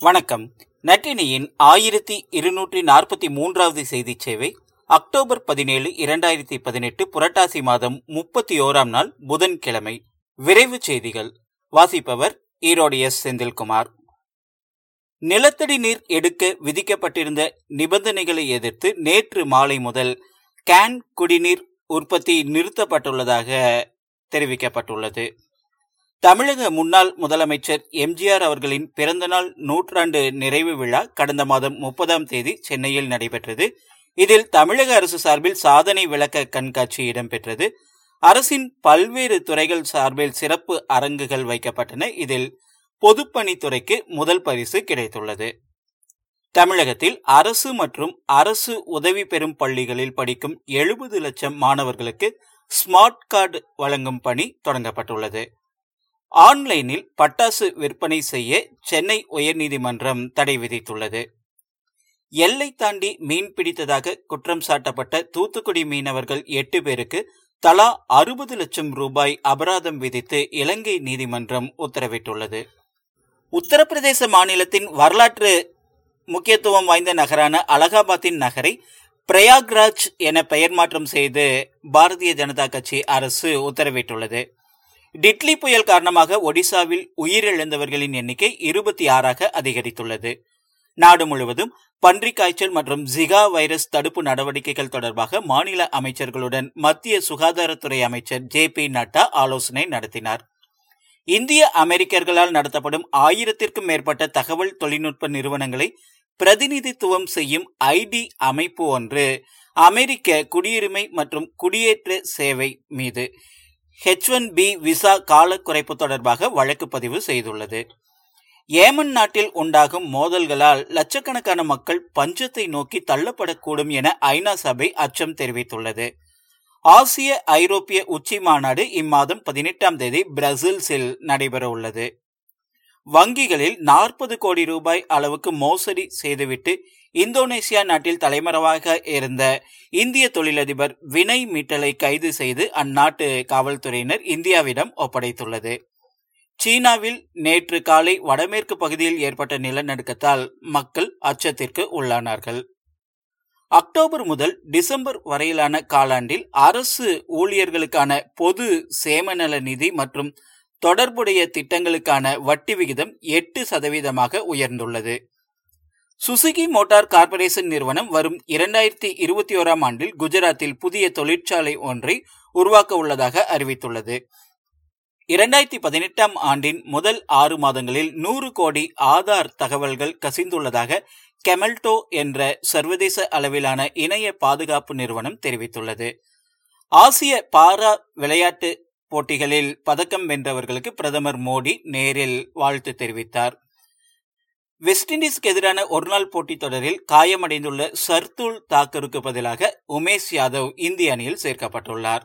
வணக்கம். நற்றினியின் ஆயிரத்தி இருநூற்றி நாற்பத்தி மூன்றாவது செய்தி சேவை அக்டோபர் பதினேழு இரண்டாயிரத்தி பதினெட்டு புரட்டாசி மாதம் முப்பத்தி ஓராம் நாள் புதன்கிழமை. விரைவு செய்திகள். வாசிப்பவர் ஈரோடு எஸ். செந்தில்குமார். நிலத்தடி நீர் எடுக்க விதிக்கப்பட்டிருந்த நிபந்தனைகளை எதிர்த்து நேற்று மாலை முதல் கேன் குடிநீர் உற்பத்தி நிறுத்தப்பட்டுள்ளதாக தெரிவிக்கப்பட்டுள்ளது. தமிழக முன்னாள் முதலமைச்சர் எம்ஜிஆர் அவர்களின் பிறந்தநாள் நூற்றாண்டு நிறைவு விழா கடந்த மாதம் முப்பதாம் தேதி சென்னையில் நடைபெற்றது. இதில் தமிழக அரசு சார்பில் சாதனை விளக்க கண்காட்சி இடம்பெற்றது. அரசின் பல்வேறு துறைகள் சார்பில் சிறப்பு அரங்குகள் வைக்கப்பட்டன. இதில் பொதுப்பணித்துறைக்கு முதல் பரிசு கிடைத்துள்ளது. தமிழகத்தில் அரசு மற்றும் அரசு உதவி பெறும் பள்ளிகளில் படிக்கும் எழுபது லட்சம் மாணவர்களுக்கு ஸ்மார்ட் கார்டு வழங்கும் பணி தொடங்கப்பட்டுள்ளது. ஆன்லைனில் பட்டாசு விற்பனை செய்ய சென்னை உயர்நீதிமன்றம் தடை விதித்துள்ளது. எல்லை தாண்டி மீன் பிடித்ததாக குற்றம் சாட்டப்பட்ட தூத்துக்குடி மீனவர்கள் எட்டு பேருக்கு தலா அறுபது லட்சம் ரூபாய் அபராதம் விதித்து இலங்கை நீதிமன்றம் உத்தரவிட்டுள்ளது. உத்தரப்பிரதேச மாநிலத்தின் வரலாற்று முக்கியத்துவம் வாய்ந்த நகரான அலகாபாத்தின் நகரை பிரயாக்ராஜ் என பெயர் மாற்றம் செய்து பாரதிய ஜனதா கட்சி அரசு உத்தரவிட்டுள்ளது. டிட்லி புயல் காரணமாக ஒடிசாவில் உயிரிழந்தவர்களின் எண்ணிக்கை இருபத்தி ஆறாக அதிகரித்துள்ளது. நாடு முழுவதும் பன்றிக் காய்ச்சல் மற்றும் ஜிகா வைரஸ் தடுப்பு நடவடிக்கைகள் தொடர்பாக மாநில அமைச்சர்களுடன் மத்திய சுகாதாரத்துறை அமைச்சர் ஜே பி நட்டா ஆலோசனை நடத்தினார். இந்திய அமெரிக்கர்களால் நடத்தப்படும் ஆயிரத்திற்கும் மேற்பட்ட தகவல் தொழில்நுட்ப நிறுவனங்களை பிரதிநிதித்துவம் செய்யும் ஐடி அமைப்பு ஒன்று அமெரிக்க குடியுரிமை மற்றும் குடியேற்ற சேவை மீது. ஹெச் ஒன் பி விசா கால குறைப்பு தொடர்பாக வழக்கு பதிவு செய்துள்ளது. ஏமன் நாட்டில் உண்டாகும் மோதல்களால் லட்சக்கணக்கான மக்கள் பஞ்சத்தை நோக்கி தள்ளப்படக்கூடும் என ஐநா சபை அச்சம் தெரிவித்துள்ளது. ஆசிய ஐரோப்பிய உச்சி மாநாடு இம்மாதம் பதினெட்டாம் தேதி பிரசில்ஸில் நடைபெற உள்ளது வங்கிகளில் நாற்பது கோடி ரூபாய் அளவுக்கு மோசடி செய்துவிட்டு இந்தோனேசியா நாட்டில் தலைமறைவாக இருந்த இந்திய தொழிலதிபர் வினய் மிட்டலை கைது செய்து அந்நாட்டு காவல்துறையினர் இந்தியாவிடம் ஒப்படைத்துள்ளது. சீனாவில் நேற்று காலை வடமேற்கு பகுதியில் ஏற்பட்ட நிலநடுக்கத்தால் மக்கள் அச்சத்திற்கு உள்ளானார்கள். அக்டோபர் முதல் டிசம்பர் வரையிலான காலாண்டில் அரசு ஊழியர்களுக்கான பொது சேமநல நிதி மற்றும் தொடர்புடைய திட்டங்களுக்கான வட்டி விகிதம் எட்டு சதவீதமாக உயர்ந்துள்ளது. சுசுகி மோட்டார் கார்ப்பரேஷன் நிறுவனம் வரும் இரண்டாயிரத்தி இருபத்தி ஓராம் ஆண்டில் குஜராத்தில் புதிய தொழிற்சாலை ஒன்றை உருவாக்க உள்ளதாக அறிவித்துள்ளது. இரண்டாயிரத்தி பதினெட்டாம் ஆண்டின் முதல் ஆறு மாதங்களில் நூறு கோடி ஆதார் தகவல்கள் கசிந்துள்ளதாக கெமல்டோ என்ற சர்வதேச அளவிலான இணைய பாதுகாப்பு நிறுவனம் தெரிவித்துள்ளது. ஆசிய பாரா விளையாட்டு போட்டிகளில் பதக்கம் வென்றவர்களுக்கு பிரதமர் மோடி நேரில் வாழ்த்து தெரிவித்தார். வெஸ்ட் இண்டீஸ்க்கு எதிரான ஒருநாள் போட்டித் தொடரில் காயமடைந்துள்ள சர்துல் தாக்கருக்கு பதிலாக உமேஷ் யாதவ் இந்திய அணியில் சேர்க்கப்பட்டுள்ளார்.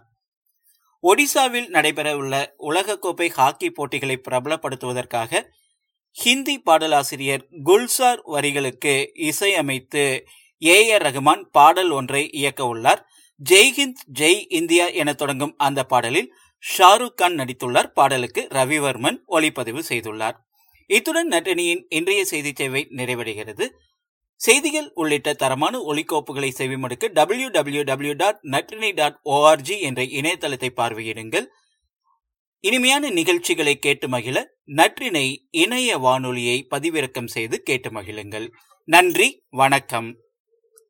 ஒடிசாவில் நடைபெறவுள்ள உலகக்கோப்பை ஹாக்கி போட்டிகளை பிரபலப்படுத்துவதற்காக ஹிந்தி பாடலாசிரியர் குல்சார் வரிகளுக்கு இசையமைத்து ஏ ஆர் ரகுமான் பாடல் ஒன்றை இயக்க உள்ளார் ஜெய்ஹிந்த் ஜெய் இந்தியா என தொடங்கும் அந்த பாடலில் ஷாருக் கான் நடித்துள்ளார். பாடலுக்கு ரவிவர்மன் ஒளிப்பதிவு செய்துள்ளார். இத்துடன் நட்டினியின் இன்றைய செய்தி சேவை நிறைவடைகிறது. செய்திகள் உள்ளிட்ட தரமான ஒலிக்கோப்புகளை செவிமடுக்க டபிள்யூ டபிள்யூ டபிள்யூ டாட் நட்டினி டாட் ஓஆர்ஜி என்ற இணையதளத்தை பார்வையிடுங்கள். இனிமையான நிகழ்ச்சிகளை கேட்டு மகிழ நற்றினை இணைய வானொலியை பதிவிறக்கம் செய்து கேட்டு மகிழுங்கள். நன்றி வணக்கம்.